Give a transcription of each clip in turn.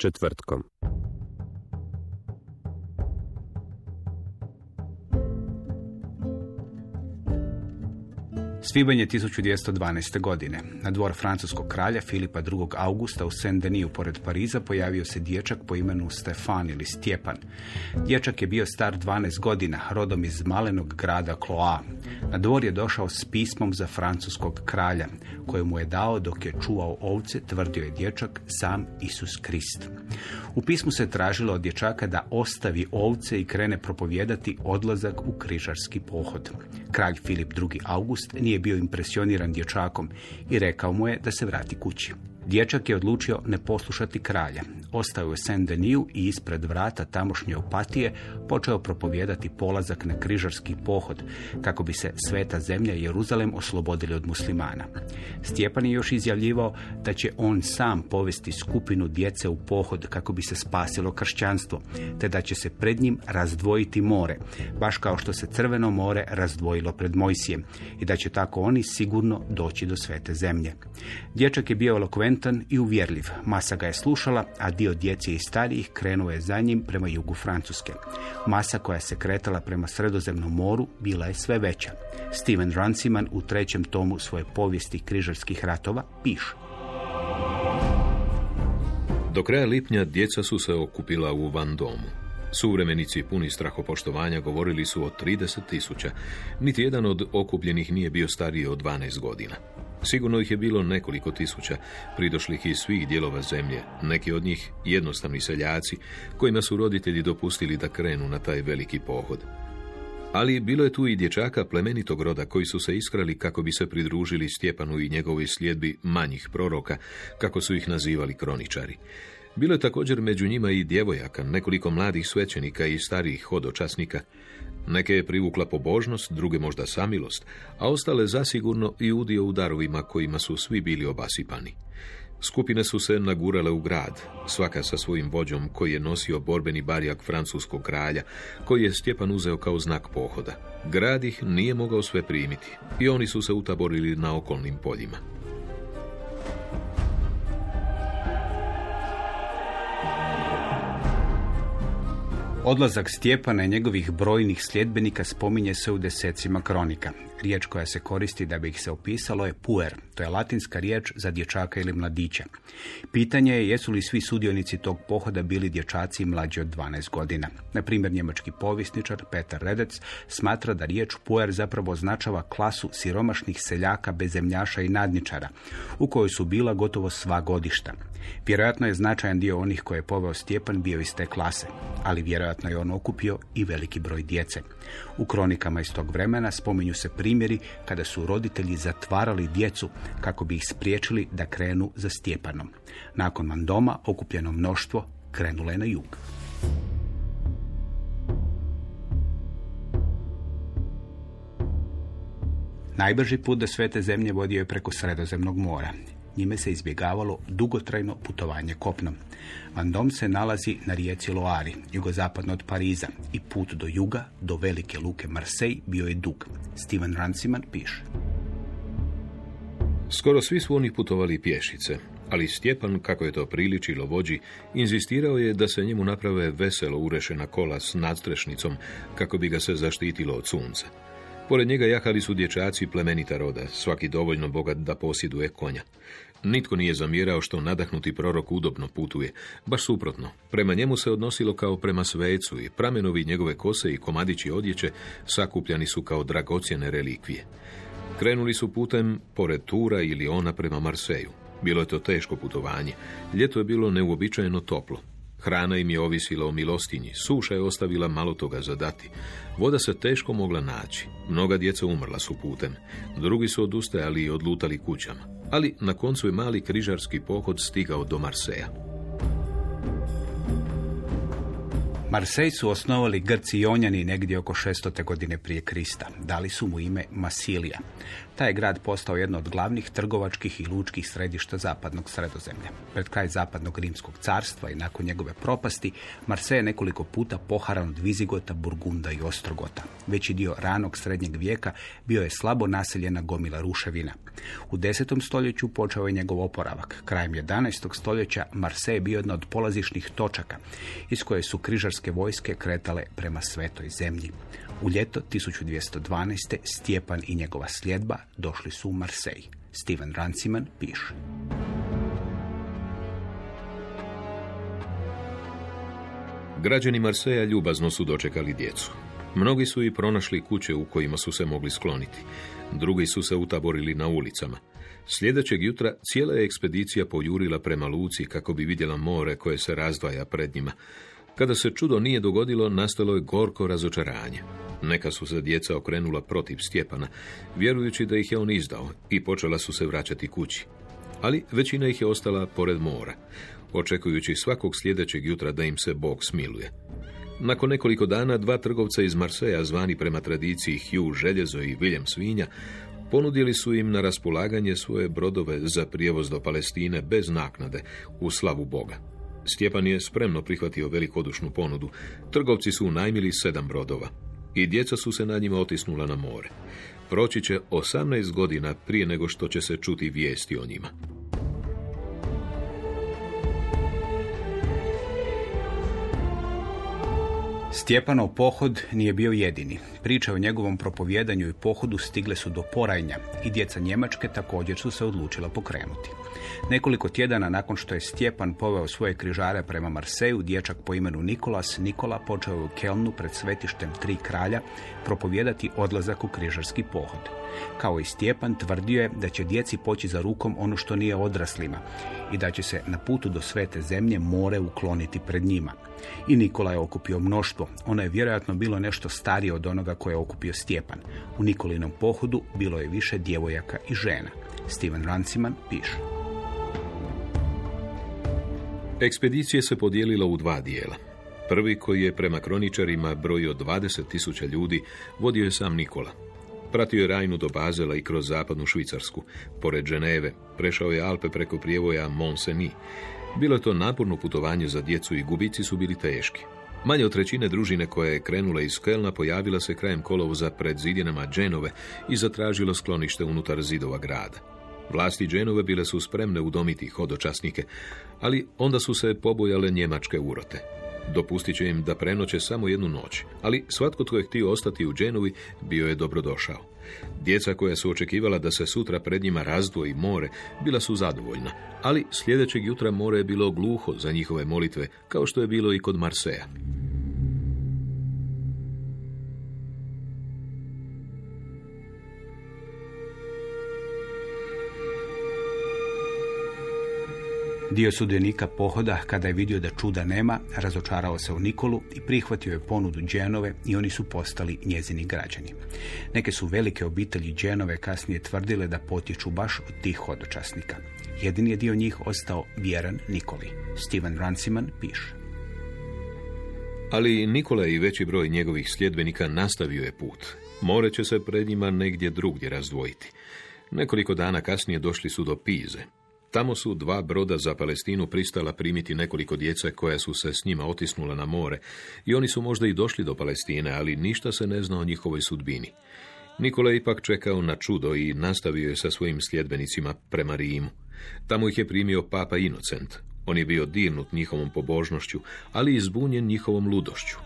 Četvrtkom. Svibanj je 1212. godine. Na dvor francuskog kralja Filipa II. Augusta u Saint-Deniju pored Pariza pojavio se dječak po imenu Stefan ili Stjepan. Dječak je bio star 12 godina, rodom iz malenog grada Cloa. Na dvor je došao s pismom za francuskog kralja, koje mu je dao dok je čuvao ovce, tvrdio je dječak, sam Isus Krist. U pismu se tražilo od dječaka da ostavi ovce i krene propovijedati odlazak u križarski pohod. Kralj Filip II. August nije bio impresioniran dječakom i rekao mu je da se vrati kući. Dječak je odlučio ne poslušati kralja. Ostao je u Saint-Deniju i ispred vrata tamošnje opatije počeo propovijedati polazak na križarski pohod, kako bi se sveta zemlja Jeruzalem oslobodili od muslimana. Stjepan je još izjavljivao da će on sam povesti skupinu djece u pohod kako bi se spasilo kršćanstvo, te da će se pred njim razdvojiti more, baš kao što se Crveno more razdvojilo pred Mojsijem i da će tako oni sigurno doći do svete zemlje. Dječak je bio elokventan i uvjerljiv. Masa ga je slušala, a dio djece i starijih krenuo je za njim prema jugu Francuske. Masa koja se kretala prema sredozemnom moru bila je sve veća. Steven Runciman u trećem tomu svoje povijesti križarskih ratova piše. Do kraja lipnja djeca su se okupila u Van Domu. Suvremenici puni strahopoštovanja govorili su o 30 tisuća. Niti jedan od okupljenih nije bio stariji od 12 godina. Sigurno ih je bilo nekoliko tisuća, pridošlih iz svih dijelova zemlje, neki od njih jednostavni seljaci, kojima su roditelji dopustili da krenu na taj veliki pohod. Ali bilo je tu i dječaka plemenitog roda koji su se iskrali kako bi se pridružili Stjepanu i njegovoj sljedbi manjih proroka, kako su ih nazivali kroničari. Bilo je također među njima i djevojaka, nekoliko mladih svećenika i starijih hodočasnika. Neke je privukla pobožnost, druge možda samilost, a ostale zasigurno i udio u darovima kojima su svi bili obasipani. Skupine su se nagurale u grad, svaka sa svojim vođom koji je nosio borbeni barjak francuskog kralja, koji je Stjepan uzeo kao znak pohoda. Grad ih nije mogao sve primiti i oni su se utaborili na okolnim poljima. Odlazak Stjepana i njegovih brojnih sljedbenika spominje se u desecima kronika. Riječ koja se koristi da bi ih se opisalo je puer, to je latinska riječ za dječaka ili mladića. Pitanje je jesu li svi sudionici tog pohoda bili dječaci mlađi od 12 godina. Na primjer, njemački povjesničar Petar Redec smatra da riječ puer zapravo označava klasu siromašnih seljaka, bezemljaša i nadničara, u kojoj su bila gotovo sva godišta. Vjerojatno je značajan dio onih koje je poveo Stjepan bio iz te klase, ali vjerojatno je on okupio i veliki broj djece. U kronikama iz tog vremena spominju se primjeri kada su roditelji zatvarali djecu kako bi ih spriječili da krenu za Stjepanom. Nakon Mandoma okupljeno mnoštvo krenulo je na jug. Najbrži put do svete zemlje vodio je preko sredozemnog mora. Njime se izbjegavalo dugotrajno putovanje kopnom. Vandom se nalazi na rijeci Loari, jugozapadno od Pariza, i put do juga, do velike luke Marseille, bio je dug. Steven Ranciman piše. Skoro svi su oni putovali pješice, ali Stjepan, kako je to priličilo vođi, inzistirao je da se njemu naprave veselo urešena kola s nadstrešnicom, kako bi ga se zaštitilo od sunca. Pored njega jahali su dječaci plemenita roda, svaki dovoljno bogat da posjeduje konja. Nitko nije zamjerao što nadahnuti prorok udobno putuje, baš suprotno. Prema njemu se odnosilo kao prema svecu i pramenovi njegove kose i komadići odjeće sakupljani su kao dragocjene relikvije. Krenuli su putem pored Tura ili ona prema Marseju. Bilo je to teško putovanje. Ljeto je bilo neuobičajeno toplo. Hrana im je ovisila o milostinji, suša je ostavila malo toga za dati. Voda se teško mogla naći. Mnoga djeca umrla su putem. Drugi su odustajali i odlutali kućama. Ali na koncu je mali križarski pohod stigao do Marseja. Marsej su osnovali Grci i Onjani negdje oko 600. godine prije Krista. Dali su mu ime Masilija. Taj je grad postao jedno od glavnih trgovačkih i lučkih središta zapadnog sredozemlja. Pred kraj zapadnog rimskog carstva i nakon njegove propasti, Marsej je nekoliko puta poharan od Vizigota, Burgunda i Ostrogota. Veći dio ranog srednjeg vijeka bio je slabo naseljena gomila ruševina. U 10. stoljeću počeo je njegov oporavak. Krajem 11. stoljeća Marsej je bio jedna od polazišnih točaka iz koje su križarske vojske kretale prema svetoj zemlji. U ljeto 1212. Stjepan i njegova sljedba došli su u Marsej. Steven Ranciman piše. Građani Marseja ljubazno su dočekali djecu. Mnogi su i pronašli kuće u kojima su se mogli skloniti. Drugi su se utaborili na ulicama. Sljedećeg jutra cijela je ekspedicija pojurila prema luci kako bi vidjela more koje se razdvaja pred njima. Kada se čudo nije dogodilo, nastalo je gorko razočaranje. Neka su se djeca okrenula protiv Stjepana, vjerujući da ih je on izdao i počela su se vraćati kući. Ali većina ih je ostala pored mora, očekujući svakog sljedećeg jutra da im se Bog smiluje. Nakon nekoliko dana dva trgovca iz Marseja, zvani prema tradiciji Hugh Željezo i William Svinja, ponudili su im na raspolaganje svoje brodove za prijevoz do Palestine bez naknade u slavu Boga. Stjepan je spremno prihvatio velikodušnu ponudu. Trgovci su unajmili sedam brodova i djeca su se na njima otisnula na more. Proći će 18 godina prije nego što će se čuti vijesti o njima. Stjepanov pohod nije bio jedini. Priče o njegovom propovjedanju i pohodu stigle su do porajnja i djeca Njemačke također su se odlučila pokrenuti. Nekoliko tjedana nakon što je Stjepan poveo svoje križare prema Marseju, dječak po imenu Nikolas Nikola počeo u Kelnu pred svetištem Tri kralja propovjedati odlazak u križarski pohod. Kao i Stjepan tvrdio je da će djeci poći za rukom ono što nije odraslima i da će se na putu do svete zemlje more ukloniti pred njima. I Nikola je okupio mnoštvo. Ono je vjerojatno bilo nešto starije od onoga koje je okupio Stjepan. U Nikolinom pohodu bilo je više djevojaka i žena. Steven Ranciman piše. Ekspedicija se podijelila u dva dijela. Prvi koji je prema kroničarima brojio 20.000 ljudi vodio je sam Nikola. Pratio je Rajnu do Bazela i kroz zapadnu Švicarsku, pored Ženeve, prešao je Alpe preko prijevoja Mont-Cenis. Bilo je to naporno putovanje za djecu i gubici su bili teški. Manje od trećine družine koja je krenula iz Kelna pojavila se krajem kolovoza pred zidinama Dženove i zatražila sklonište unutar zidova grada. Vlasti Dženove bile su spremne udomiti hodočasnike, ali onda su se pobojale njemačke urote. Dopustit će im da prenoće samo jednu noć, ali svatko tko je htio ostati u Dženovi bio je dobrodošao. Djeca koja su očekivala da se sutra pred njima razdvoji more, bila su zadovoljna, ali sljedećeg jutra more je bilo gluho za njihove molitve, kao što je bilo i kod Marseja. Dio sudionika pohoda, kada je vidio da čuda nema, razočarao se u Nikolu i prihvatio je ponudu Dženove i oni su postali njezini građani. Neke su velike obitelji Dženove kasnije tvrdile da potječu baš od tih hodočasnika. Jedini je dio njih ostao vjeran Nikoli. Steven Ranciman piše. Ali Nikola i veći broj njegovih sljedbenika nastavio je put. More će se pred njima negdje drugdje razdvojiti. Nekoliko dana kasnije došli su do Pize, Tamo su dva broda za Palestinu pristala primiti nekoliko djece koja su se s njima otisnula na more i oni su možda i došli do Palestine, ali ništa se ne zna o njihovoj sudbini. Nikola je ipak čekao na čudo i nastavio je sa svojim sljedbenicima prema Rimu. Tamo ih je primio papa Inocent. On je bio dirnut njihovom pobožnošću, ali i zbunjen njihovom ludošću.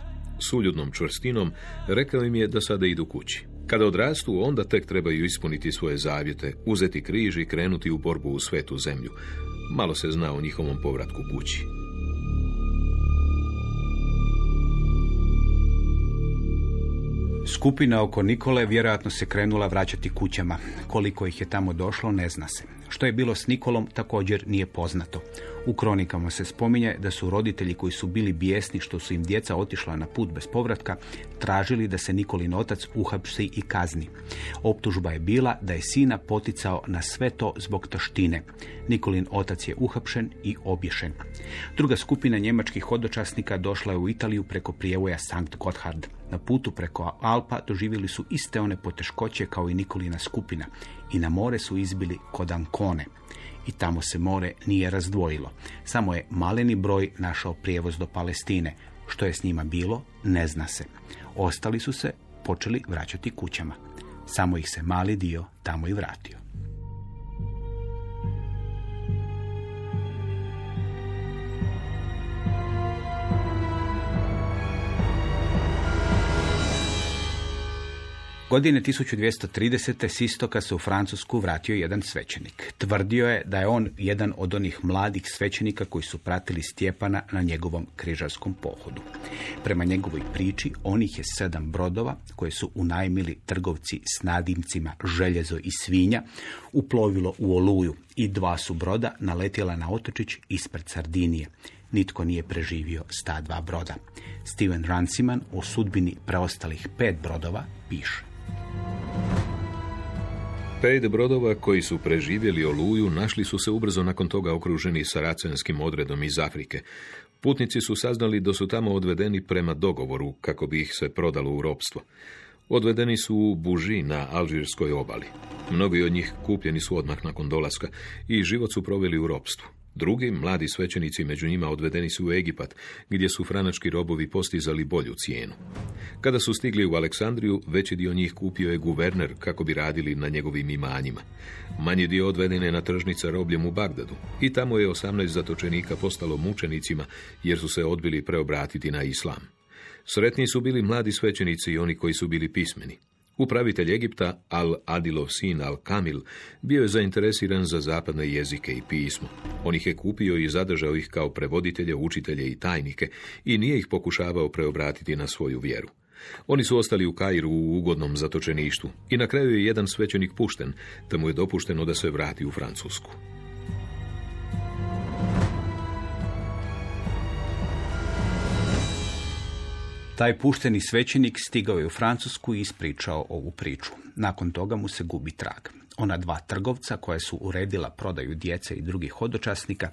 S uljudnom čvrstinom rekao im je da sada idu kući. Kada odrastu, onda tek trebaju ispuniti svoje zavjete, uzeti križ i krenuti u borbu u svetu zemlju. Malo se zna o njihovom povratku kući. Skupina oko Nikole vjerojatno se krenula vraćati kućama. Koliko ih je tamo došlo, ne zna se. Što je bilo s Nikolom također nije poznato. U kronikama se spominje da su roditelji koji su bili bijesni što su im djeca otišla na put bez povratka, tražili da se Nikolin otac uhapsi i kazni. Optužba je bila da je sina poticao na sve to zbog taštine. Nikolin otac je uhapšen i obješen. Druga skupina njemačkih hodočasnika došla je u Italiju preko prijevoja Sankt Gotthard. Na putu preko Alpa doživjeli su iste one poteškoće kao i Nikolina skupina i na more su izbili kod Ancone. I tamo se more nije razdvojilo. Samo je maleni broj našao prijevoz do Palestine. Što je s njima bilo, ne zna se. Ostali su se počeli vraćati kućama. Samo ih se mali dio tamo i vratio. Godine 1230. s istoka se u Francusku vratio jedan svećenik. Tvrdio je da je on jedan od onih mladih svećenika koji su pratili Stjepana na njegovom križarskom pohodu. Prema njegovoj priči, onih je sedam brodova koje su unajmili trgovci s nadimcima željezo i svinja uplovilo u Oluju i dva su broda naletjela na otočić ispred Sardinije. Nitko nije preživio s ta dva broda. Steven Ranciman o sudbini preostalih pet brodova piše. Pet brodova koji su preživjeli oluju našli su se ubrzo nakon toga okruženi saracenskim odredom iz Afrike. Putnici su saznali da su tamo odvedeni prema dogovoru kako bi ih se prodalo u ropstvo. Odvedeni su u Buži na Alžirskoj obali. Mnogi od njih kupljeni su odmah nakon dolaska i život su proveli u ropstvu. Drugi, mladi svećenici među njima odvedeni su u Egipat, gdje su franački robovi postizali bolju cijenu. Kada su stigli u Aleksandriju, veći dio njih kupio je guverner kako bi radili na njegovim imanjima. Manji dio odveden je na tržnica robljem u Bagdadu i tamo je 18 zatočenika postalo mučenicima jer su se odbili preobratiti na islam. Sretni su bili mladi svećenici i oni koji su bili pismeni. Upravitelj Egipta, Al-Adilov sin Al-Kamil, bio je zainteresiran za zapadne jezike i pismo. On ih je kupio i zadržao ih kao prevoditelje, učitelje i tajnike i nije ih pokušavao preobratiti na svoju vjeru. Oni su ostali u Kairu u ugodnom zatočeništu i na kraju je jedan svećenik pušten, te mu je dopušteno da se vrati u Francusku. Taj pušteni svećenik stigao je u Francusku i ispričao ovu priču. Nakon toga mu se gubi trag. Ona dva trgovca koja su uredila prodaju djece i drugih hodočasnika,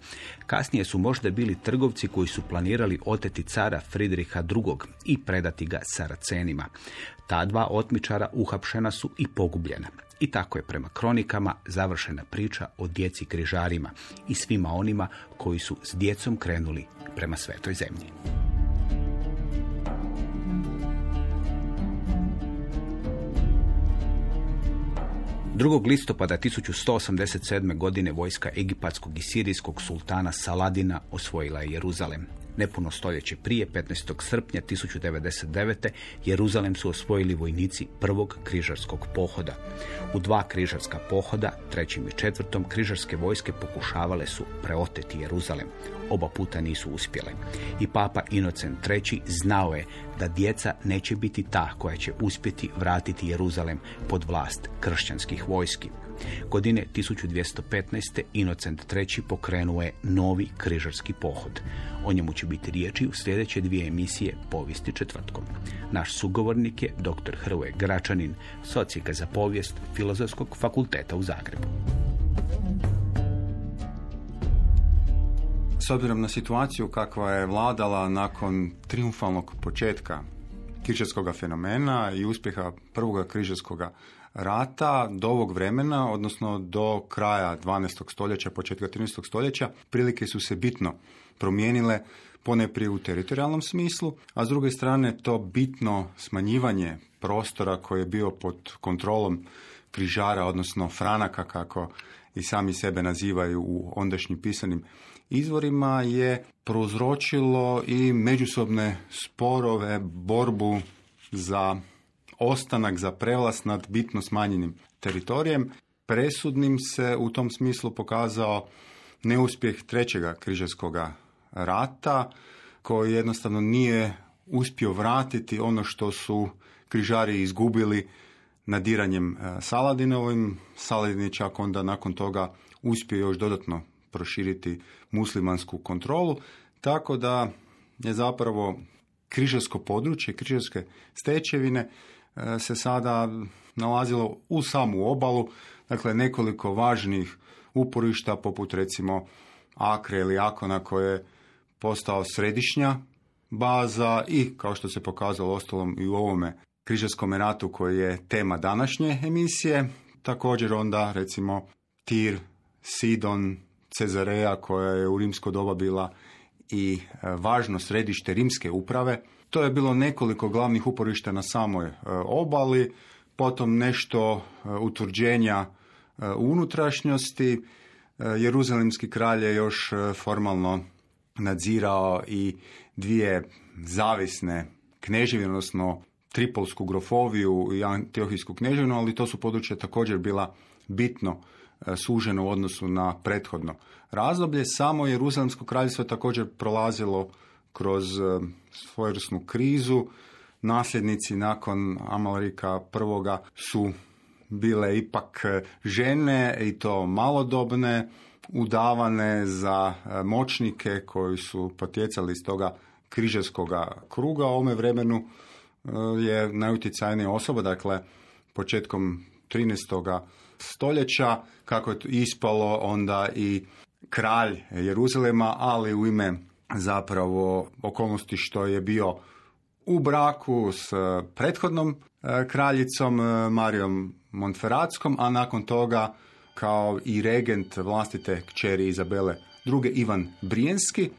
kasnije su možda bili trgovci koji su planirali oteti cara Fridriha II. i predati ga Saracenima. Ta dva otmičara uhapšena su i pogubljena. I tako je prema kronikama završena priča o djeci križarima i svima onima koji su s djecom krenuli prema svetoj zemlji. 2. listopada 1187. godine vojska egipatskog i sirijskog sultana Saladina osvojila je Jeruzalem. Nepuno stoljeće prije, 15. srpnja 1099. Jeruzalem su osvojili vojnici prvog križarskog pohoda. U dva križarska pohoda, trećim i četvrtom, križarske vojske pokušavale su preoteti Jeruzalem. Oba puta nisu uspjele. I papa Inocent III znao je da djeca neće biti ta koja će uspjeti vratiti Jeruzalem pod vlast kršćanskih vojski. Godine 1215. Inocent III pokrenuo je novi križarski pohod. O njemu će biti riječi u sljedeće dvije emisije Povijesti četvrtkom. Naš sugovornik je dr. Hrvoje Gračanin, socijaka za povijest Filozofskog fakulteta u Zagrebu. Obzirom na situaciju kakva je vladala nakon triumfalnog početka križarskog fenomena i uspjeha prvoga križarskog rata do ovog vremena, odnosno do kraja 12. stoljeća, početka 13. stoljeća, prilike su se bitno promijenile poneprije u teritorijalnom smislu, a s druge strane to bitno smanjivanje prostora koji je bio pod kontrolom križara, odnosno franaka, kako i sami sebe nazivaju u ondašnjim pisanim izvorima, je prouzročilo i međusobne sporove, borbu za ostanak, za prevlast nad bitno smanjenim teritorijem. Presudnim se u tom smislu pokazao neuspjeh trećega križarskog rata, koji jednostavno nije uspio vratiti ono što su križari izgubili nadiranjem e, Saladinovim. Saladin je čak onda nakon toga uspio još dodatno proširiti muslimansku kontrolu, tako da je zapravo križarsko područje, križarske stečevine e, se sada nalazilo u samu obalu, dakle nekoliko važnih uporišta poput recimo Akre ili Akona koje je postao središnja baza i kao što se pokazalo ostalom i u ovome križarskom ratu koji je tema današnje emisije, također onda recimo Tir, Sidon, Cezareja koja je u rimsko doba bila i e, važno središte rimske uprave. To je bilo nekoliko glavnih uporišta na samoj e, obali, potom nešto e, utvrđenja u unutrašnjosti. Jeruzalemski kralj je još formalno nadzirao i dvije zavisne kneževine, odnosno Tripolsku grofoviju i Antiohijsku kneževinu, ali to su područja također bila bitno suženo u odnosu na prethodno razdoblje. Samo Jeruzalemsko kraljevstvo je također prolazilo kroz e, svojevrsnu krizu. Nasljednici nakon Amalrika prvoga su bile ipak žene i to malodobne, udavane za e, moćnike koji su potjecali iz toga križarskog kruga. U ovome vremenu je najutjecajnija osoba, dakle početkom 13 stoljeća, kako je ispalo onda i kralj Jeruzalema, ali u ime zapravo okolnosti što je bio u braku s prethodnom e, kraljicom e, Marijom Montferatskom, a nakon toga kao i regent vlastite kćeri Izabele druge Ivan Brijenski.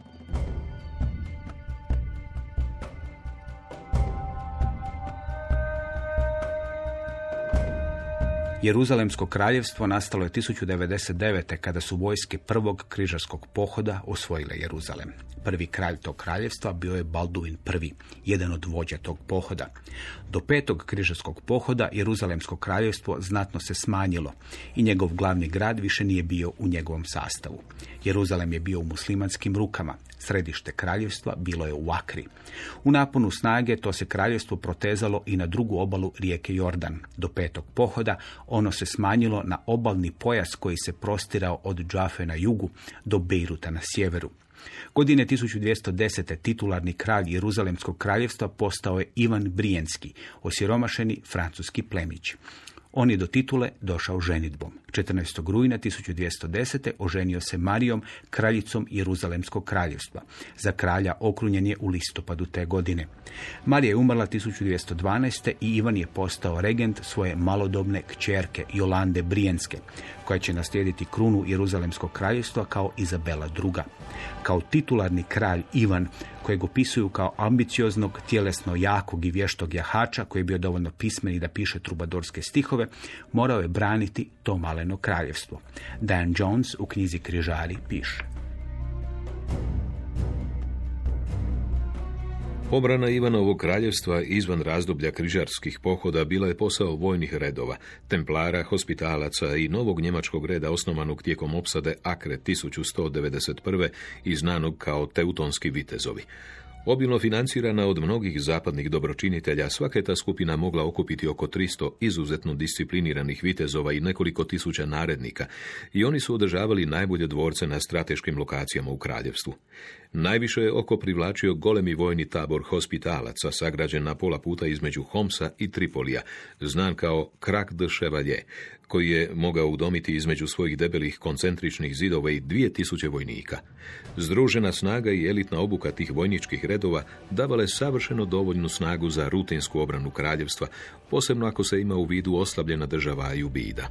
Jeruzalemsko kraljevstvo nastalo je 1099. kada su vojske prvog križarskog pohoda osvojile Jeruzalem. Prvi kralj tog kraljevstva bio je Balduin I, jedan od vođa tog pohoda. Do petog križarskog pohoda Jeruzalemsko kraljevstvo znatno se smanjilo i njegov glavni grad više nije bio u njegovom sastavu. Jeruzalem je bio u muslimanskim rukama, središte kraljevstva bilo je u Akri. U naponu snage to se kraljevstvo protezalo i na drugu obalu rijeke Jordan. Do petog pohoda ono se smanjilo na obalni pojas koji se prostirao od Džafe na jugu do Beiruta na sjeveru. Godine 1210. titularni kralj Jeruzalemskog kraljevstva postao je Ivan Brijenski, osiromašeni francuski plemić. On je do titule došao ženitbom. 14. rujna 1210. oženio se Marijom, kraljicom Jeruzalemskog kraljevstva. Za kralja okrunjen je u listopadu te godine. Marija je umrla 1212. i Ivan je postao regent svoje malodobne kćerke Jolande Brijenske, koja će naslijediti krunu Jeruzalemskog kraljevstva kao Izabela II. Kao titularni kralj Ivan, kojeg opisuju kao ambicioznog, tjelesno jakog i vještog jahača, koji je bio dovoljno pismen i da piše trubadorske stihove, morao je braniti to maleno kraljevstvo. Dan Jones u knjizi Križari piše. Obrana Ivanovog kraljevstva izvan razdoblja križarskih pohoda bila je posao vojnih redova, templara, hospitalaca i novog njemačkog reda osnovanog tijekom opsade Akre 1191. i znanog kao Teutonski vitezovi. Obilno financirana od mnogih zapadnih dobročinitelja, svaka je ta skupina mogla okupiti oko 300 izuzetno discipliniranih vitezova i nekoliko tisuća narednika i oni su održavali najbolje dvorce na strateškim lokacijama u kraljevstvu. Najviše je oko privlačio golemi vojni tabor hospitalaca, sagrađen na pola puta između Homsa i Tripolija, znan kao Krak de Chevalier, koji je mogao udomiti između svojih debelih koncentričnih zidova i dvije tisuće vojnika. Združena snaga i elitna obuka tih vojničkih redova davale savršeno dovoljnu snagu za rutinsku obranu kraljevstva, posebno ako se ima u vidu oslabljena država i ubida.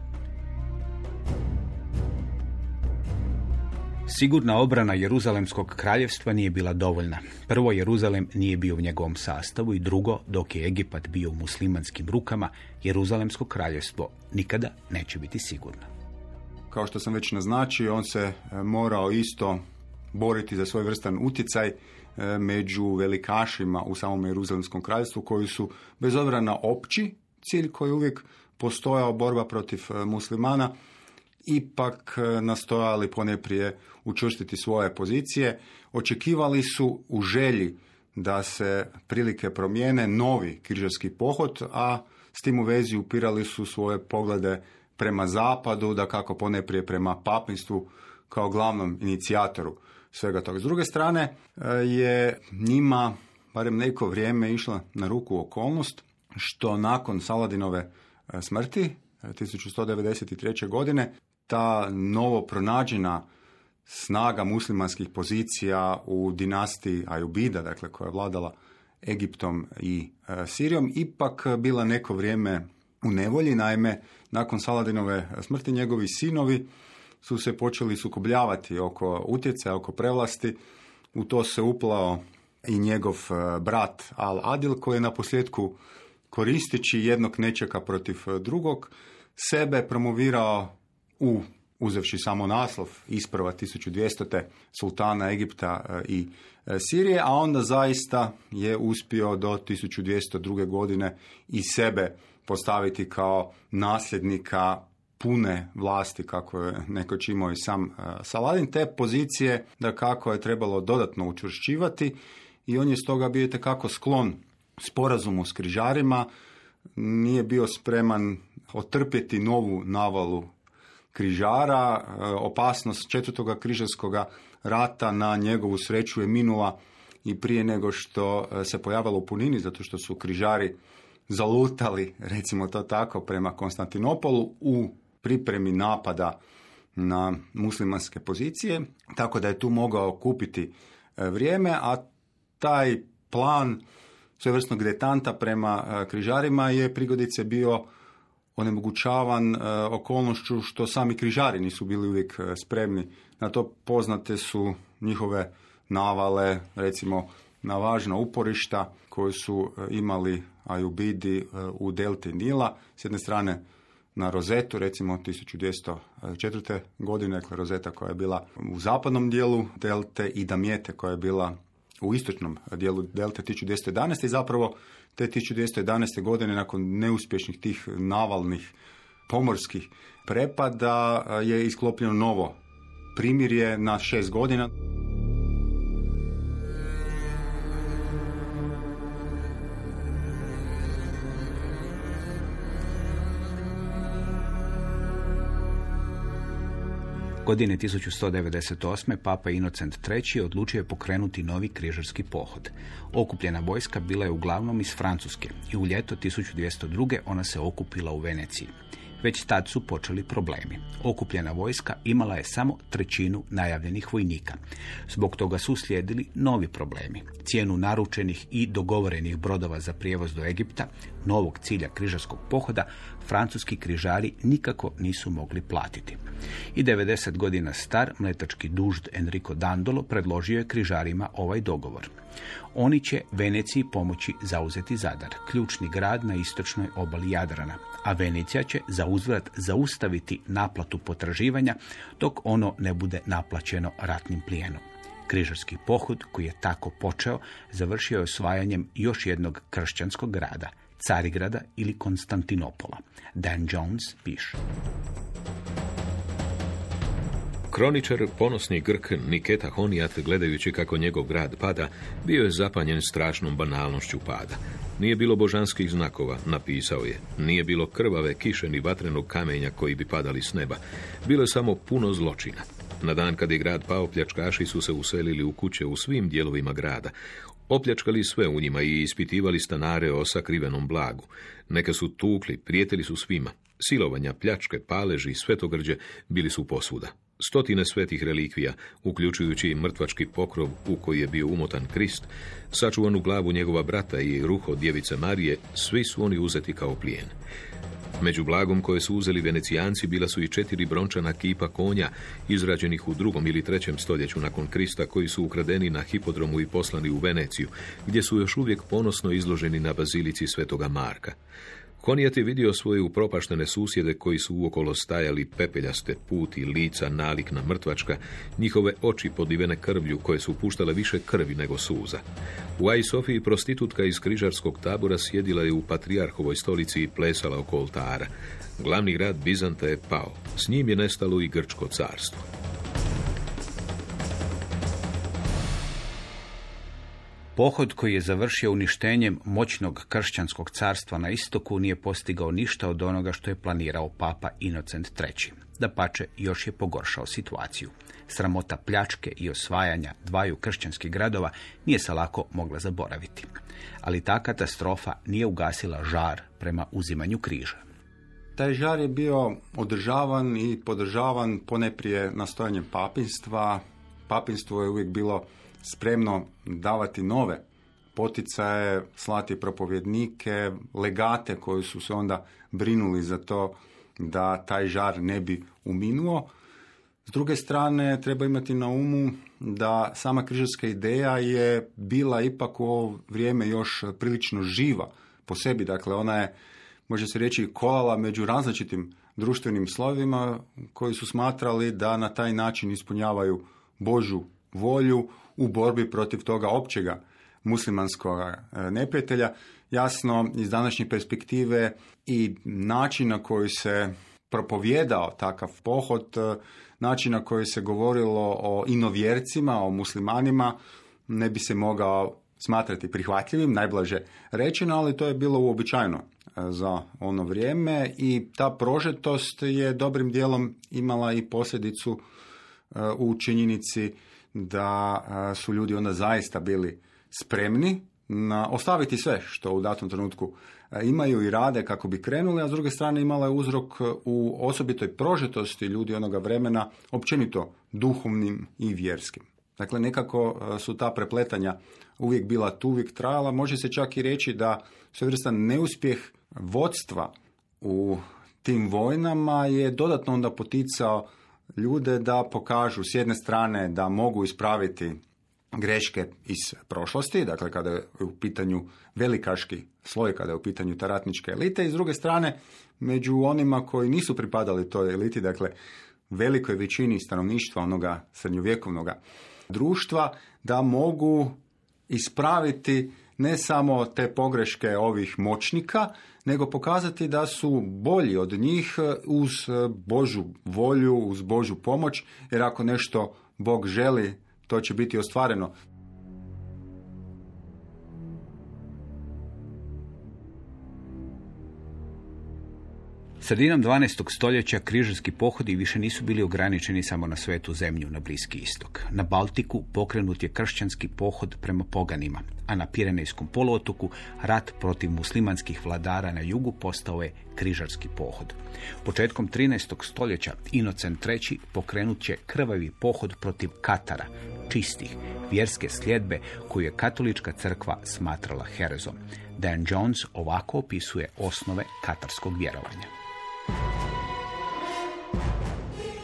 Sigurna obrana Jeruzalemskog kraljevstva nije bila dovoljna. Prvo, Jeruzalem nije bio u njegovom sastavu i drugo, dok je Egipat bio u muslimanskim rukama, Jeruzalemsko kraljevstvo nikada neće biti sigurno. Kao što sam već naznačio, on se e, morao isto boriti za svoj vrstan utjecaj e, među velikašima u samom Jeruzalemskom kraljevstvu koji su bez obzira na opći cilj koji je uvijek postojao borba protiv e, muslimana, ipak e, nastojali poneprije učvrstiti svoje pozicije. Očekivali su u želji da se prilike promijene novi križarski pohod, a s tim u vezi upirali su svoje poglede prema zapadu, da kako poneprije prema papinstvu kao glavnom inicijatoru svega toga. S druge strane e, je njima barem neko vrijeme išla na ruku okolnost što nakon Saladinove e, smrti 1193. godine ta novo pronađena snaga muslimanskih pozicija u dinastiji Ajubida, dakle koja je vladala Egiptom i e, Sirijom, ipak bila neko vrijeme u nevolji. Naime, nakon Saladinove smrti njegovi sinovi su se počeli sukobljavati oko utjecaja, oko prevlasti. U to se uplao i njegov e, brat Al-Adil koji je na posljedku koristeći jednog nečeka protiv drugog sebe promovirao u uzevši samo naslov isprava 1200. sultana Egipta e, i e, Sirije, a onda zaista je uspio do 1202. godine i sebe postaviti kao nasljednika pune vlasti kako je nekoć imao i sam e, Saladin. Te pozicije da kako je trebalo dodatno učvršćivati i on je stoga bio kako sklon sporazumu s križarima, nije bio spreman otrpjeti novu navalu križara. E, opasnost četvrtoga križarskog rata na njegovu sreću je minula i prije nego što e, se pojavilo u punini, zato što su križari zalutali, recimo to tako, prema Konstantinopolu u pripremi napada na muslimanske pozicije, tako da je tu mogao kupiti e, vrijeme, a taj plan svojevrsnog detanta prema križarima je prigodice bio onemogućavan e, okolnošću što sami križari nisu bili uvijek e, spremni. Na to poznate su njihove navale, recimo na važna uporišta koje su e, imali Ajubidi u delti Nila. S jedne strane na Rozetu, recimo 1204. godine, dakle Rozeta koja je bila u zapadnom dijelu delte i Damjete koja je bila u istočnom dijelu delte 1211. i zapravo te 1211. godine nakon neuspješnih tih navalnih pomorskih prepada je isklopljeno novo primirje na šest godina. Godine 1198. Papa Inocent III. odlučio je pokrenuti novi križarski pohod. Okupljena vojska bila je uglavnom iz Francuske i u ljeto 1202. ona se okupila u Veneciji. Već tad su počeli problemi. Okupljena vojska imala je samo trećinu najavljenih vojnika. Zbog toga su slijedili novi problemi. Cijenu naručenih i dogovorenih brodova za prijevoz do Egipta, novog cilja križarskog pohoda, francuski križari nikako nisu mogli platiti. I 90 godina star mletački dužd Enrico Dandolo predložio je križarima ovaj dogovor. Oni će Veneciji pomoći zauzeti Zadar, ključni grad na istočnoj obali Jadrana, a Venecija će za uzvrat zaustaviti naplatu potraživanja dok ono ne bude naplaćeno ratnim plijenom. Križarski pohod koji je tako počeo završio je osvajanjem još jednog kršćanskog grada, Carigrada ili Konstantinopola. Dan Jones piše. Kroničar, ponosni Grk Niketa Honijat, gledajući kako njegov grad pada, bio je zapanjen strašnom banalnošću pada. Nije bilo božanskih znakova, napisao je. Nije bilo krvave kiše ni vatrenog kamenja koji bi padali s neba. Bilo je samo puno zločina. Na dan kad je grad pao, pljačkaši su se uselili u kuće u svim dijelovima grada. Opljačkali sve u njima i ispitivali stanare o sakrivenom blagu. Neke su tukli, prijeteli su svima. Silovanja, pljačke, paleži i svetogrđe bili su posvuda. Stotine svetih relikvija, uključujući mrtvački pokrov u koji je bio umotan Krist, sačuvanu glavu njegova brata i ruho djevice Marije, svi su oni uzeti kao plijen. Među blagom koje su uzeli venecijanci bila su i četiri brončana kipa konja, izrađenih u drugom ili trećem stoljeću nakon Krista, koji su ukradeni na hipodromu i poslani u Veneciju, gdje su još uvijek ponosno izloženi na bazilici svetoga Marka. Konijat je vidio svoje upropaštene susjede koji su uokolo stajali pepeljaste puti, lica, nalikna mrtvačka, njihove oči podivene krvlju koje su puštale više krvi nego suza. U Aj Sofiji prostitutka iz križarskog tabora sjedila je u patrijarhovoj stolici i plesala oko oltara. Glavni grad Bizanta je pao. S njim je nestalo i Grčko carstvo. Pohod koji je završio uništenjem moćnog kršćanskog carstva na istoku nije postigao ništa od onoga što je planirao papa Inocent III. Da pače još je pogoršao situaciju. Sramota pljačke i osvajanja dvaju kršćanskih gradova nije se lako mogla zaboraviti. Ali ta katastrofa nije ugasila žar prema uzimanju križa. Taj žar je bio održavan i podržavan poneprije nastojanjem papinstva. Papinstvo je uvijek bilo spremno davati nove poticaje, slati propovjednike, legate koji su se onda brinuli za to da taj žar ne bi uminuo. S druge strane, treba imati na umu da sama križarska ideja je bila ipak u ovo vrijeme još prilično živa po sebi. Dakle, ona je, može se reći, kolala među različitim društvenim slovima koji su smatrali da na taj način ispunjavaju Božu volju u borbi protiv toga općega muslimanskog e, neprijatelja. Jasno, iz današnje perspektive i način na koji se propovjedao takav pohod, e, način na koji se govorilo o inovjercima, o muslimanima, ne bi se mogao smatrati prihvatljivim, najblaže rečeno, ali to je bilo uobičajeno e, za ono vrijeme i ta prožetost je dobrim dijelom imala i posljedicu u činjenici da su ljudi onda zaista bili spremni na ostaviti sve što u datom trenutku imaju i rade kako bi krenuli, a s druge strane imala je uzrok u osobitoj prožetosti ljudi onoga vremena, općenito duhovnim i vjerskim. Dakle, nekako su ta prepletanja uvijek bila tu, uvijek trajala. Može se čak i reći da svojevrstan neuspjeh vodstva u tim vojnama je dodatno onda poticao ljude da pokažu s jedne strane da mogu ispraviti greške iz prošlosti, dakle kada je u pitanju velikaški sloj, kada je u pitanju taratničke elite i s druge strane među onima koji nisu pripadali toj eliti, dakle velikoj većini stanovništva onoga srednjovjekovnog društva, da mogu ispraviti ne samo te pogreške ovih moćnika, nego pokazati da su bolji od njih uz Božu volju, uz Božu pomoć, jer ako nešto Bog želi, to će biti ostvareno. Sredinom 12. stoljeća križarski pohodi više nisu bili ograničeni samo na svetu zemlju na Bliski istok. Na Baltiku pokrenut je kršćanski pohod prema poganima, a na Pirenejskom poluotoku rat protiv muslimanskih vladara na jugu postao je križarski pohod. Početkom 13. stoljeća Inocent III pokrenut će krvavi pohod protiv Katara, čistih, vjerske sljedbe koju je katolička crkva smatrala herezom. Dan Jones ovako opisuje osnove katarskog vjerovanja.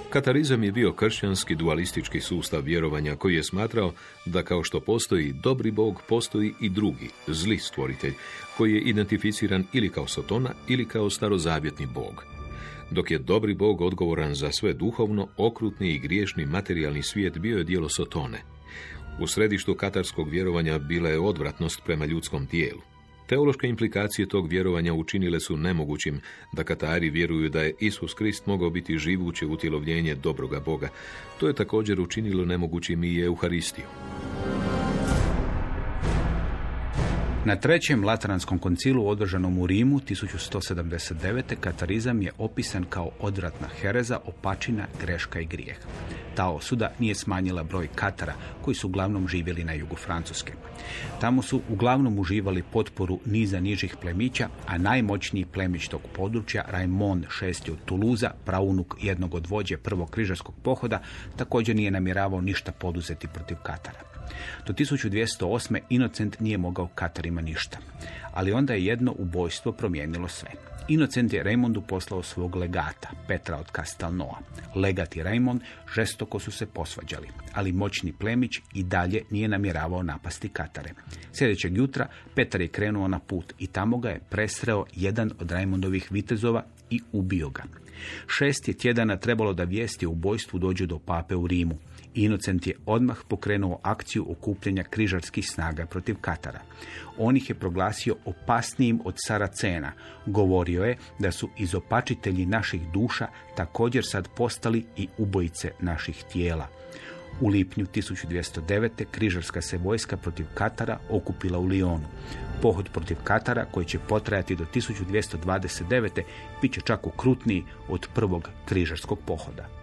Katarizam je bio kršćanski dualistički sustav vjerovanja koji je smatrao da kao što postoji dobri bog, postoji i drugi, zli stvoritelj, koji je identificiran ili kao Sotona ili kao starozavjetni bog. Dok je dobri bog odgovoran za sve duhovno, okrutni i griješni materijalni svijet bio je dijelo Sotone. U središtu katarskog vjerovanja bila je odvratnost prema ljudskom tijelu. Teološke implikacije tog vjerovanja učinile su nemogućim da Katari vjeruju da je Isus Krist mogao biti živuće utjelovljenje dobroga Boga. To je također učinilo nemogućim i Euharistiju. Na trećem Lateranskom koncilu održanom u Rimu 1179. katarizam je opisan kao odvratna hereza, opačina, greška i grijeh. Ta osuda nije smanjila broj Katara koji su uglavnom živjeli na jugu Francuske. Tamo su uglavnom uživali potporu niza nižih plemića, a najmoćniji plemić tog područja, Raimond VI od Tuluza, praunuk jednog od vođe prvog križarskog pohoda, također nije namjeravao ništa poduzeti protiv Katara. Do 1208. Inocent nije mogao Katarima ništa. Ali onda je jedno ubojstvo promijenilo sve. Inocent je Raymondu poslao svog legata, Petra od Castelnoa. Legat i Raymond žestoko su se posvađali, ali moćni plemić i dalje nije namjeravao napasti Katare. Sljedećeg jutra Petar je krenuo na put i tamo ga je presreo jedan od Raymondovih vitezova i ubio ga. Šest je tjedana trebalo da vijesti o ubojstvu dođu do pape u Rimu. Inocent je odmah pokrenuo akciju okupljanja križarskih snaga protiv Katara. On ih je proglasio opasnijim od Saracena. Govorio je da su izopačitelji naših duša također sad postali i ubojice naših tijela. U lipnju 1209. križarska se vojska protiv Katara okupila u Lionu. Pohod protiv Katara, koji će potrajati do 1229. bit će čak ukrutniji od prvog križarskog pohoda.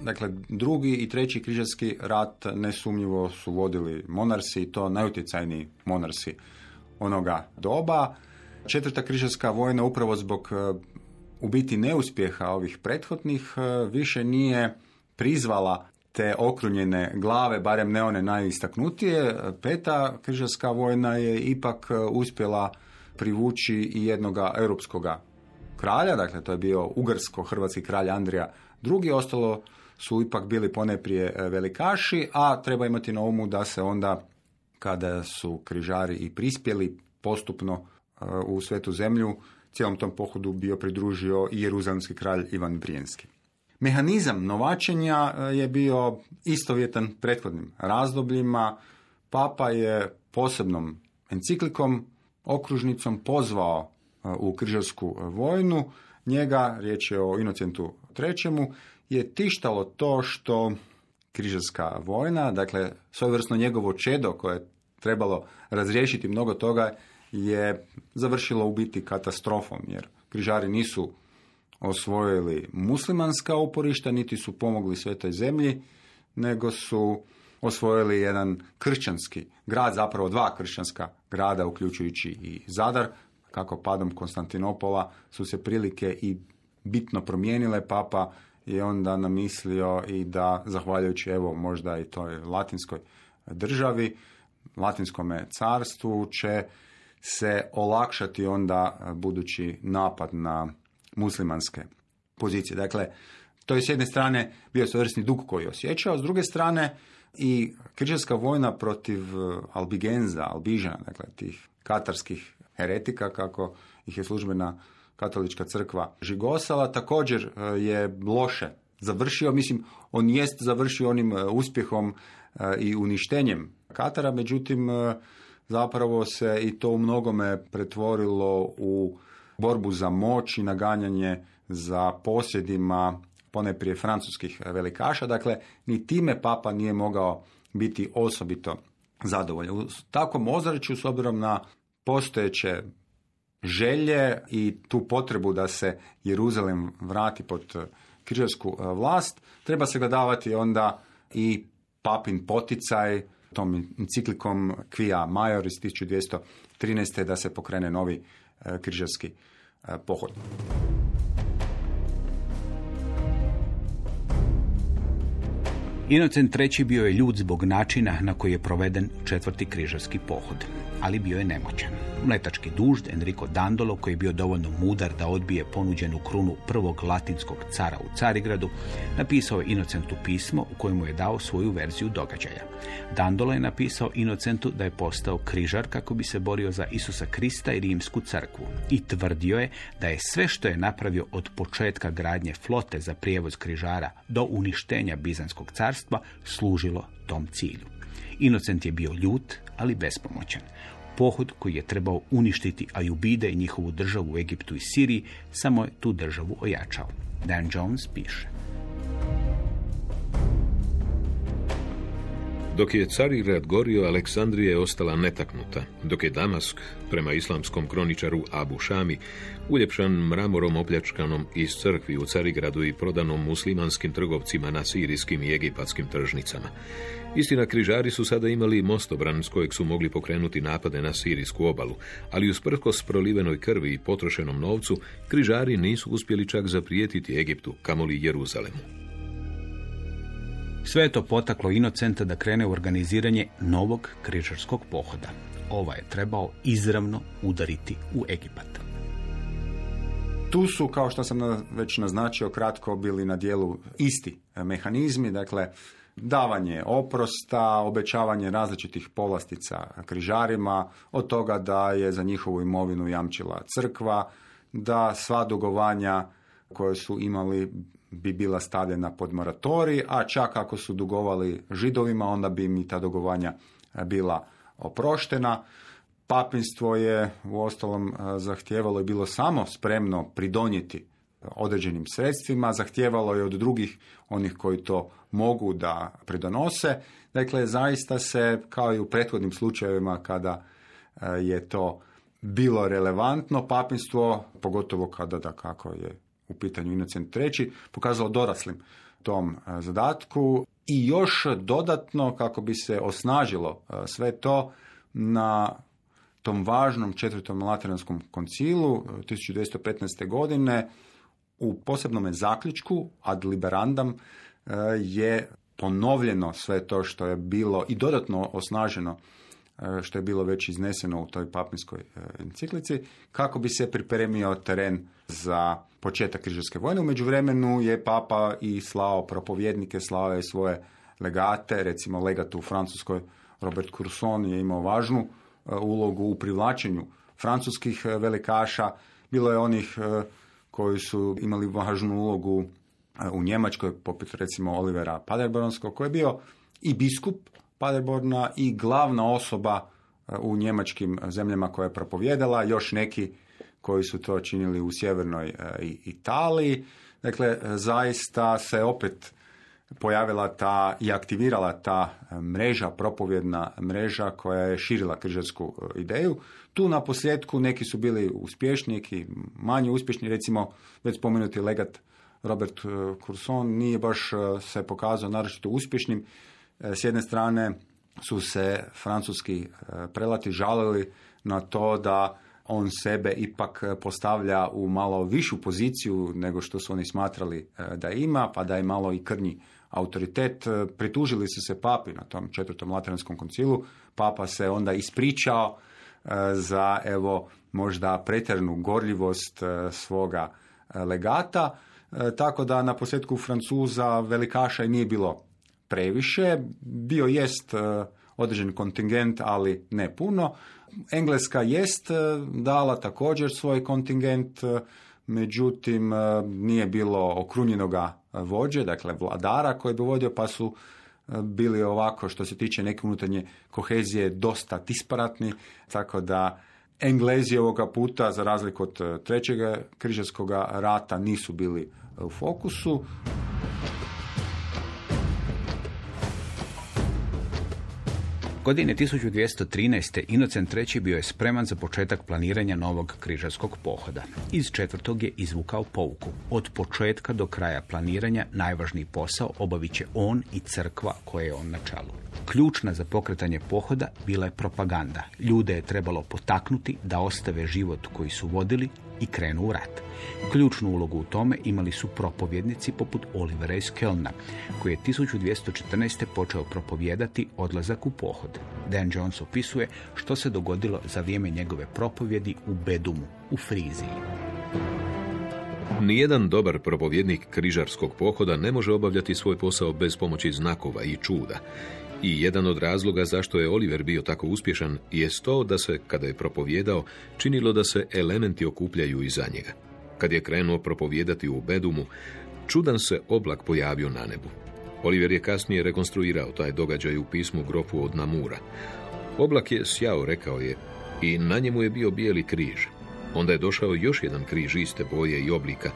Dakle, drugi i treći križarski rat nesumnjivo su vodili monarsi i to najutjecajniji monarsi onoga doba. Četvrta križarska vojna upravo zbog e, u biti neuspjeha ovih prethodnih e, više nije prizvala te okrunjene glave, barem ne one najistaknutije. Peta križarska vojna je ipak e, uspjela privući i jednoga europskoga kralja, dakle to je bio ugarsko-hrvatski kralj Andrija II. Ostalo su ipak bili poneprije e, velikaši, a treba imati na umu da se onda, kada su križari i prispjeli postupno e, u svetu zemlju, cijelom tom pohodu bio pridružio i jeruzalemski kralj Ivan Brijenski. Mehanizam novačenja e, je bio istovjetan prethodnim razdobljima. Papa je posebnom enciklikom, okružnicom pozvao u križarsku vojnu. Njega, riječ je o Inocentu III je tištalo to što križarska vojna, dakle svojevrsno njegovo čedo koje je trebalo razriješiti mnogo toga je završilo u biti katastrofom jer križari nisu osvojili muslimanska uporišta, niti su pomogli svetoj zemlji, nego su osvojili jedan kršćanski grad, zapravo dva kršćanska grada, uključujući i Zadar, kako padom Konstantinopola su se prilike i bitno promijenile, papa je onda namislio i da, zahvaljujući evo možda i toj latinskoj državi, latinskome carstvu, će se olakšati onda budući napad na muslimanske pozicije. Dakle, to je s jedne strane bio svojevrsni dug koji je osjećao, s druge strane i križarska vojna protiv Albigenza, Albižana, dakle tih katarskih heretika, kako ih je službena katolička crkva žigosala, također e, je loše završio. Mislim, on jest završio onim e, uspjehom e, i uništenjem Katara, međutim, zapravo se i to u mnogome pretvorilo u borbu za moć i naganjanje za posjedima poneprije francuskih velikaša. Dakle, ni time papa nije mogao biti osobito zadovoljan. U takvom ozračju, s obzirom na postojeće želje i tu potrebu da se Jeruzalem vrati pod eh, križarsku eh, vlast, treba se gledavati onda i papin poticaj tom enciklikom Quia Major iz 1213. da se pokrene novi eh, križarski pohod. Inocent III. bio je ljud zbog načina na koji je proveden četvrti križarski pohod, ali bio je nemoćan. Mletački dužd Enrico Dandolo, koji je bio dovoljno mudar da odbije ponuđenu krunu prvog latinskog cara u Carigradu, napisao je Inocentu pismo u kojemu je dao svoju verziju događaja. Dandolo je napisao Inocentu da je postao križar kako bi se borio za Isusa Krista i rimsku crkvu i tvrdio je da je sve što je napravio od početka gradnje flote za prijevoz križara do uništenja Bizanskog carstva služilo tom cilju. Inocent je bio ljut, ali bespomoćan pohod koji je trebao uništiti Ajubide i njihovu državu u Egiptu i Siriji, samo je tu državu ojačao. Dan Jones piše. Dok je Carigrad gorio, Aleksandrija je ostala netaknuta, dok je Damask, prema islamskom kroničaru Abu Šami, uljepšan mramorom opljačkanom iz crkvi u Carigradu i prodanom muslimanskim trgovcima na sirijskim i egipatskim tržnicama. Istina, križari su sada imali mostobran s kojeg su mogli pokrenuti napade na sirijsku obalu, ali usprkos prolivenoj krvi i potrošenom novcu, križari nisu uspjeli čak zaprijetiti Egiptu, kamoli Jeruzalemu. Sve je to potaklo Inocenta da krene u organiziranje novog križarskog pohoda. Ova je trebao izravno udariti u Egipat. Tu su, kao što sam već naznačio, kratko bili na dijelu isti mehanizmi, dakle, davanje oprosta, obećavanje različitih povlastica križarima, od toga da je za njihovu imovinu jamčila crkva, da sva dugovanja koje su imali bi bila stavljena pod moratorij, a čak ako su dugovali židovima, onda bi im ta dugovanja e, bila oproštena. Papinstvo je u ostalom e, zahtijevalo i bilo samo spremno pridonijeti određenim sredstvima, zahtijevalo je od drugih onih koji to mogu da pridonose. Dakle, zaista se, kao i u prethodnim slučajevima kada e, je to bilo relevantno, papinstvo, pogotovo kada da kako je u pitanju Inocent III, pokazalo doraslim tom e, zadatku i još dodatno kako bi se osnažilo e, sve to na tom važnom četvrtom lateranskom koncilu e, 1915. godine u posebnom zaključku ad liberandam e, je ponovljeno sve to što je bilo i dodatno osnaženo e, što je bilo već izneseno u toj papinskoj e, enciklici, kako bi se pripremio teren za početak križarske vojne. U međuvremenu je papa i slao propovjednike, slao je svoje legate, recimo legat u Francuskoj Robert Courson je imao važnu e, ulogu u privlačenju francuskih e, velikaša. Bilo je onih e, koji su imali važnu ulogu e, u Njemačkoj, poput recimo Olivera Paderbornskog, koji je bio i biskup Paderborna i glavna osoba e, u njemačkim zemljama koja je propovjedala, još neki koji su to činili u sjevernoj e, Italiji. Dakle, e, zaista se opet pojavila ta i aktivirala ta mreža, propovjedna mreža koja je širila križarsku ideju. Tu na posljedku neki su bili uspješni, neki manje uspješni, recimo već spomenuti legat Robert Courson nije baš se pokazao naročito uspješnim. E, S jedne strane su se francuski e, prelati žalili na to da on sebe ipak postavlja u malo višu poziciju nego što su oni smatrali e, da ima, pa da je malo i krnji autoritet. Pritužili su se papi na tom četvrtom lateranskom koncilu. Papa se onda ispričao za evo možda pretjernu gorljivost svoga legata. Tako da na posljedku Francuza velikaša i nije bilo previše. Bio jest e, određen kontingent, ali ne puno. Engleska jest e, dala također svoj kontingent, e, međutim nije bilo okrunjenoga vođe, dakle vladara koji bi vodio, pa su bili ovako što se tiče neke unutarnje kohezije dosta disparatni, tako da Englezi ovoga puta, za razliku od trećeg križarskog rata, nisu bili u fokusu. Godine 1213. Inocent III. bio je spreman za početak planiranja novog križarskog pohoda. Iz četvrtog je izvukao pouku. Od početka do kraja planiranja najvažniji posao obavit će on i crkva koje je on na čelu. Ključna za pokretanje pohoda bila je propaganda. Ljude je trebalo potaknuti da ostave život koji su vodili i krenu u rat. Ključnu ulogu u tome imali su propovjednici poput Olivera iz Kölna, koji je 1214. počeo propovijedati odlazak u pohod. Dan Jones opisuje što se dogodilo za vrijeme njegove propovjedi u Bedumu, u Friziji. Nijedan dobar propovjednik križarskog pohoda ne može obavljati svoj posao bez pomoći znakova i čuda. I jedan od razloga zašto je Oliver bio tako uspješan jest to da se, kada je propovjedao, činilo da se elementi okupljaju iza njega. Kad je krenuo propovijedati u Bedumu, čudan se oblak pojavio na nebu. Oliver je kasnije rekonstruirao taj događaj u pismu grofu od Namura. Oblak je sjao, rekao je, i na njemu je bio bijeli križ. Onda je došao još jedan križ iste boje i oblika.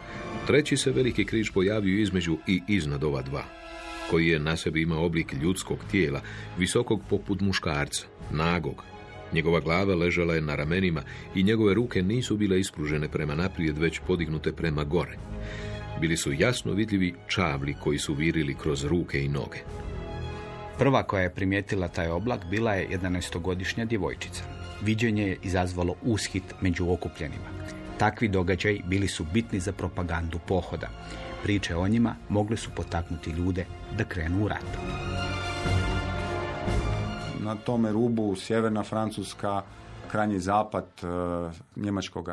Treći se veliki križ pojavio između i iznad ova dva, koji je na sebi imao oblik ljudskog tijela, visokog poput muškarca, nagog. Njegova glava ležala je na ramenima i njegove ruke nisu bile ispružene prema naprijed, već podignute prema gore. Bili su jasno vidljivi čavli koji su virili kroz ruke i noge. Prva koja je primijetila taj oblak bila je 11-godišnja djevojčica. Viđenje je izazvalo ushit među okupljenima. Takvi događaji bili su bitni za propagandu pohoda. Priče o njima mogle su potaknuti ljude da krenu u rat. na tome rubu sjeverna Francuska, krajnji zapad e, njemačkog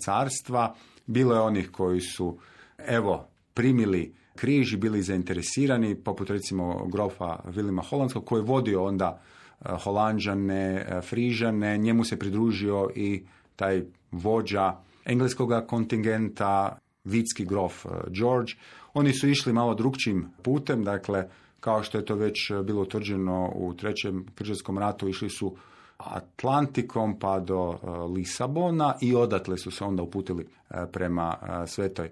carstva Bilo je onih koji su, evo, primili križ i bili zainteresirani, poput recimo grofa Vilima Holandskog, koji je vodio onda e, Holandžane, e, Frižane, njemu se pridružio i taj vođa engleskog kontingenta, vitski grof e, George. Oni su išli malo drugčijim putem, dakle, kao što je to već bilo utvrđeno u trećem križarskom ratu, išli su Atlantikom pa do Lisabona i odatle su se onda uputili prema svetoj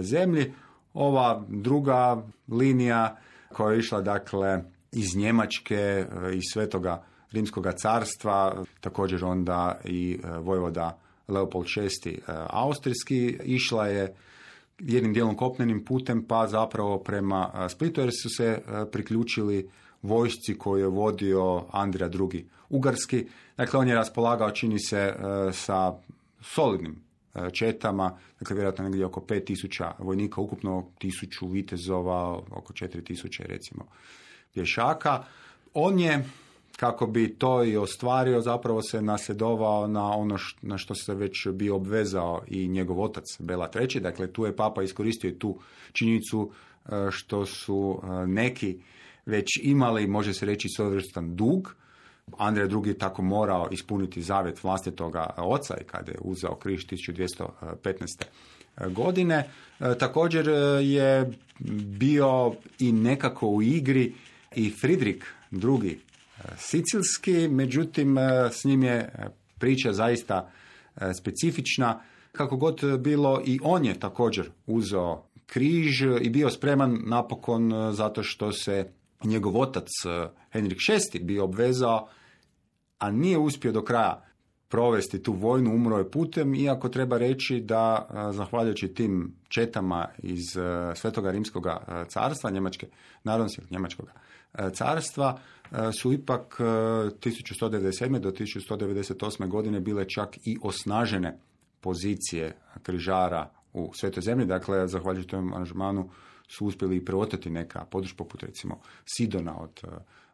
zemlji. Ova druga linija koja je išla dakle iz Njemačke, e, iz Svetoga Rimskog carstva, također onda i e, vojvoda Leopold VI e, Austrijski, išla je jednim dijelom kopnenim putem pa zapravo prema Splitu jer su se priključili vojsci koju je vodio Andrija II. Ugarski. Dakle, on je raspolagao, čini se, sa solidnim E, četama, dakle vjerojatno negdje oko 5000 vojnika, ukupno 1000 vitezova, oko 4000 recimo pješaka. On je, kako bi to i ostvario, zapravo se nasljedovao na ono na što se već bio obvezao i njegov otac Bela III. Dakle, tu je papa iskoristio tu činjenicu e, što su e, neki već imali, može se reći, svojevrstan dug, Andrija II. tako morao ispuniti zavjet vlastitoga oca i kada je uzeo križ 1215. godine. E, također e, je bio i nekako u igri i Fridrik II. E, Sicilski, međutim s njim je priča zaista specifična. Kako god bilo i on je također uzeo križ i bio spreman napokon zato što se njegov otac Henrik VI bio obvezao a nije uspio do kraja provesti tu vojnu, umro je putem, iako treba reći da zahvaljujući tim četama iz Svetoga Rimskog carstva, Njemačke, narodnostnog Njemačkog carstva, su ipak 1197. do 1198. godine bile čak i osnažene pozicije križara u Svetoj zemlji, dakle, zahvaljujući tom aranžmanu su uspjeli i preoteti neka područja poput recimo Sidona od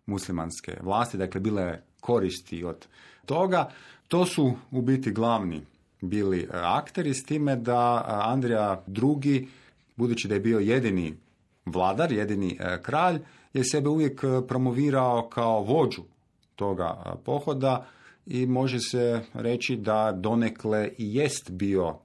muslimanske vlasti, dakle bile koristi od toga. To su u biti glavni bili e, akteri s time da e, Andrija II, budući da je bio jedini vladar, jedini e, kralj, je sebe uvijek promovirao kao vođu toga pohoda i može se reći da donekle i jest bio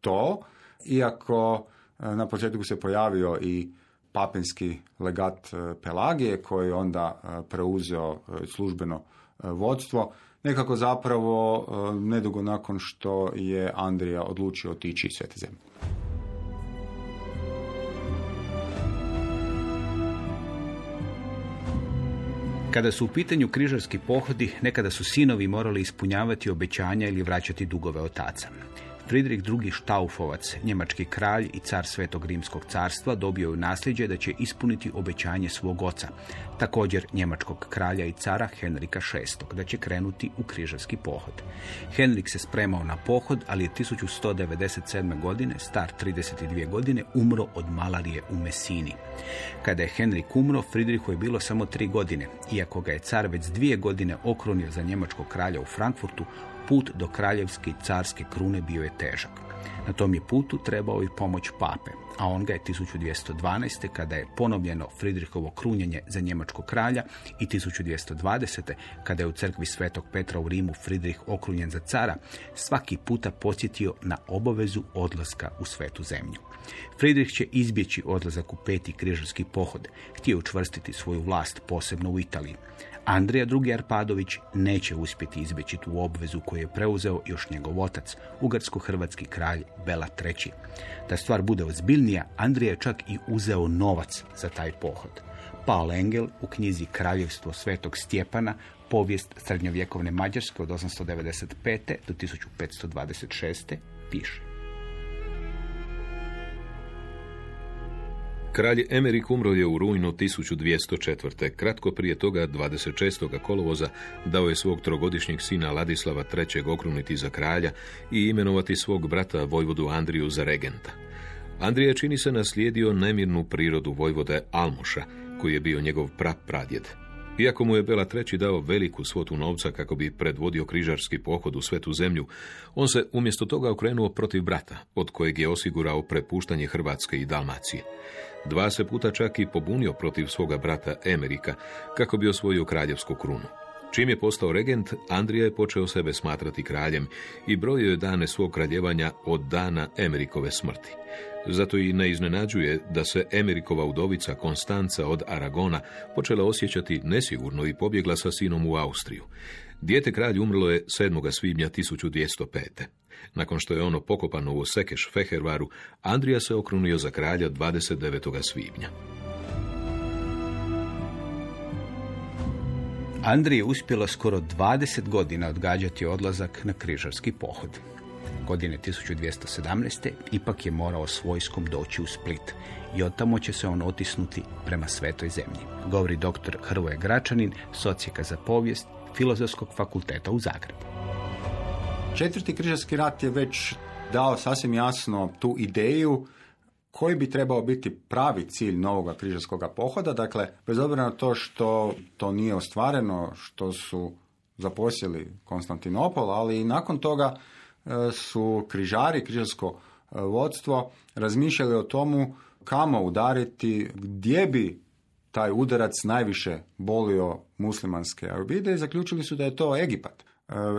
to, iako na početku se pojavio i papinski legat Pelagije koji je onda preuzeo službeno vodstvo. Nekako zapravo e, nedugo nakon što je Andrija odlučio otići iz svete zemlje. Kada su u pitanju križarski pohodi, nekada su sinovi morali ispunjavati obećanja ili vraćati dugove otaca. Friedrich II. Štaufovac, njemački kralj i car Svetog Rimskog carstva, dobio je nasljeđe da će ispuniti obećanje svog oca, također njemačkog kralja i cara Henrika VI, da će krenuti u križarski pohod. Henrik se spremao na pohod, ali je 1197. godine, star 32 godine, umro od malarije u Mesini. Kada je Henrik umro, Friedrichu je bilo samo tri godine. Iako ga je car već dvije godine okrunio za njemačkog kralja u Frankfurtu, put do kraljevske i carske krune bio je težak. Na tom je putu trebao i pomoć pape, a on ga je 1212. kada je ponovljeno Fridrihovo krunjenje za njemačkog kralja i 1220. kada je u crkvi Svetog Petra u Rimu Fridrih okrunjen za cara, svaki puta posjetio na obavezu odlaska u svetu zemlju. Fridrih će izbjeći odlazak u peti križarski pohod, htio učvrstiti svoju vlast posebno u Italiji. Andrija II. Arpadović neće uspjeti izbjeći tu obvezu koju je preuzeo još njegov otac, ugarsko-hrvatski kralj Bela III. Da stvar bude ozbiljnija, Andrija je čak i uzeo novac za taj pohod. Paul Engel u knjizi Kraljevstvo svetog Stjepana, povijest srednjovjekovne Mađarske od 895. do 1526. piše. Kralj Emerik umro je u rujnu 1204. Kratko prije toga, 26. kolovoza, dao je svog trogodišnjeg sina Ladislava III. okruniti za kralja i imenovati svog brata Vojvodu Andriju za regenta. Andrija čini se naslijedio nemirnu prirodu Vojvode Almuša, koji je bio njegov pradjed. Iako mu je Bela III dao veliku svotu novca kako bi predvodio križarski pohod u svetu zemlju, on se umjesto toga okrenuo protiv brata, od kojeg je osigurao prepuštanje Hrvatske i Dalmacije. Dva se puta čak i pobunio protiv svoga brata Emerika, kako bi osvojio kraljevsku krunu. Čim je postao regent, Andrija je počeo sebe smatrati kraljem i brojio je dane svog kraljevanja od dana Emerikove smrti. Zato i ne iznenađuje da se Emerikova udovica Konstanca od Aragona počela osjećati nesigurno i pobjegla sa sinom u Austriju. Dijete kralj umrlo je 7. svibnja 1205. Nakon što je ono pokopano u Sekeš Fehervaru, Andrija se okrunio za kralja 29. svibnja. Andriji je uspjelo skoro 20 godina odgađati odlazak na križarski pohod. Godine 1217. ipak je morao s vojskom doći u Split i od tamo će se on otisnuti prema svetoj zemlji. Govori dr. Hrvoje Gračanin, socijeka za povijest Filozofskog fakulteta u Zagrebu. Četvrti križarski rat je već dao sasvim jasno tu ideju koji bi trebao biti pravi cilj novoga križarskog pohoda. Dakle, bez obzira na to što to nije ostvareno, što su zaposjeli Konstantinopol, ali i nakon toga e, su križari, križarsko e, vodstvo razmišljali o tomu kamo udariti, gdje bi taj udarac najviše bolio muslimanske arbide i zaključili su da je to Egipat.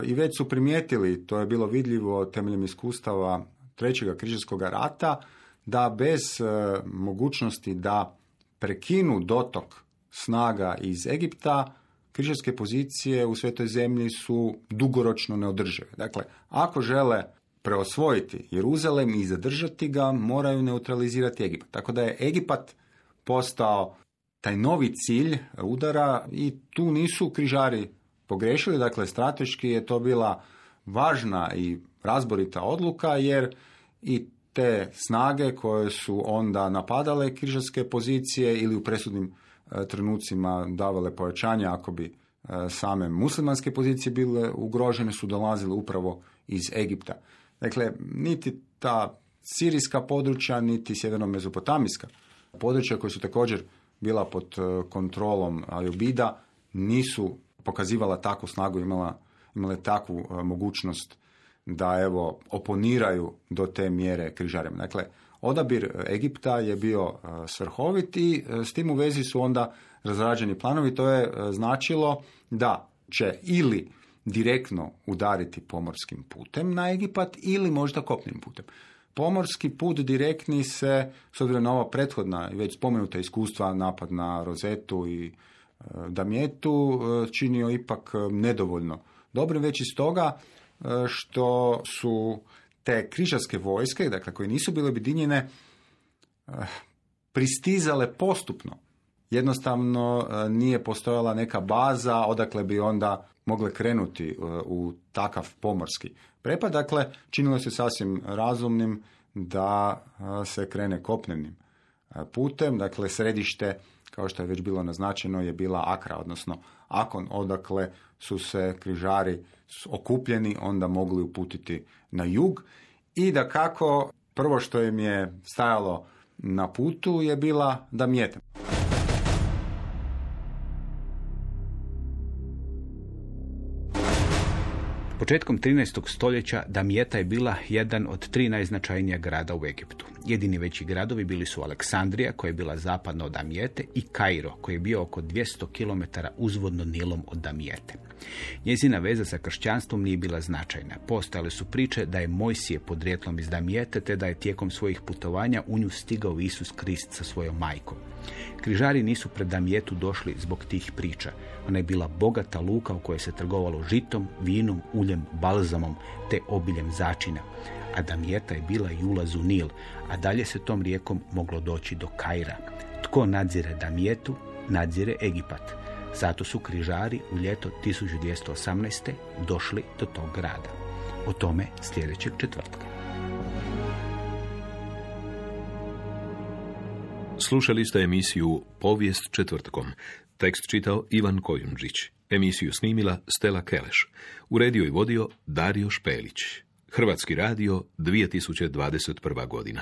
I već su primijetili, to je bilo vidljivo temeljem iskustava trećega križarskog rata, da bez e, mogućnosti da prekinu dotok snaga iz Egipta, križarske pozicije u svetoj zemlji su dugoročno neodržive. Dakle, ako žele preosvojiti Jeruzalem i zadržati ga, moraju neutralizirati Egipat. Tako da je Egipat postao taj novi cilj udara i tu nisu križari pogrešili, dakle strateški je to bila važna i razborita odluka jer i te snage koje su onda napadale križarske pozicije ili u presudnim e, trenucima davale pojačanje ako bi e, same muslimanske pozicije bile ugrožene su dolazile upravo iz Egipta. Dakle, niti ta sirijska područja, niti sjeverno-mezopotamijska područja koja su također bila pod e, kontrolom Ajubida nisu pokazivala takvu snagu, imala, imale takvu mogućnost da evo oponiraju do te mjere križarima. Dakle, odabir Egipta je bio e, svrhovit i e, s tim u vezi su onda razrađeni planovi. To je e, značilo da će ili direktno udariti pomorskim putem na Egipat ili možda kopnim putem. Pomorski put direktni se, s obzirom na ova prethodna i već spomenuta iskustva, napad na Rozetu i Damjetu, činio ipak nedovoljno dobrim, već iz toga što su te križarske vojske, dakle koje nisu bile objedinjene, pristizale postupno. Jednostavno nije postojala neka baza odakle bi onda mogle krenuti u takav pomorski prepad. Dakle, činilo se sasvim razumnim da se krene kopnenim putem. Dakle, središte, kao što je već bilo naznačeno, je bila Akra, odnosno Akon, odakle su se križari okupljeni onda mogli uputiti na jug i da kako prvo što im je stajalo na putu je bila da mjete. Početkom 13. stoljeća Damjeta je bila jedan od tri najznačajnija grada u Egiptu. Jedini veći gradovi bili su Aleksandrija, koja je bila zapadno od Damijete, i Kairo, koji je bio oko 200 km uzvodno nilom od Damijete. Njezina veza sa kršćanstvom nije bila značajna. Postojale su priče da je Mojsije podrijetlom iz Damijete, te da je tijekom svojih putovanja u nju stigao Isus Krist sa svojom majkom. Križari nisu pred Damijetu došli zbog tih priča. Ona je bila bogata luka u kojoj se trgovalo žitom, vinom, uljem, balzamom te obiljem začina. A Damijeta je bila i ulaz u Nil, a dalje se tom rijekom moglo doći do Kaira. Tko nadzire Damijetu, nadzire Egipat. Zato su križari u ljeto 1218. došli do tog grada. O tome sljedećeg četvrtka. Slušali ste emisiju Povijest četvrtkom. Tekst čitao Ivan Kojundžić. Emisiju snimila Stela Keleš. Uredio i vodio Dario Špelić. Hrvatski radio 2021. godina.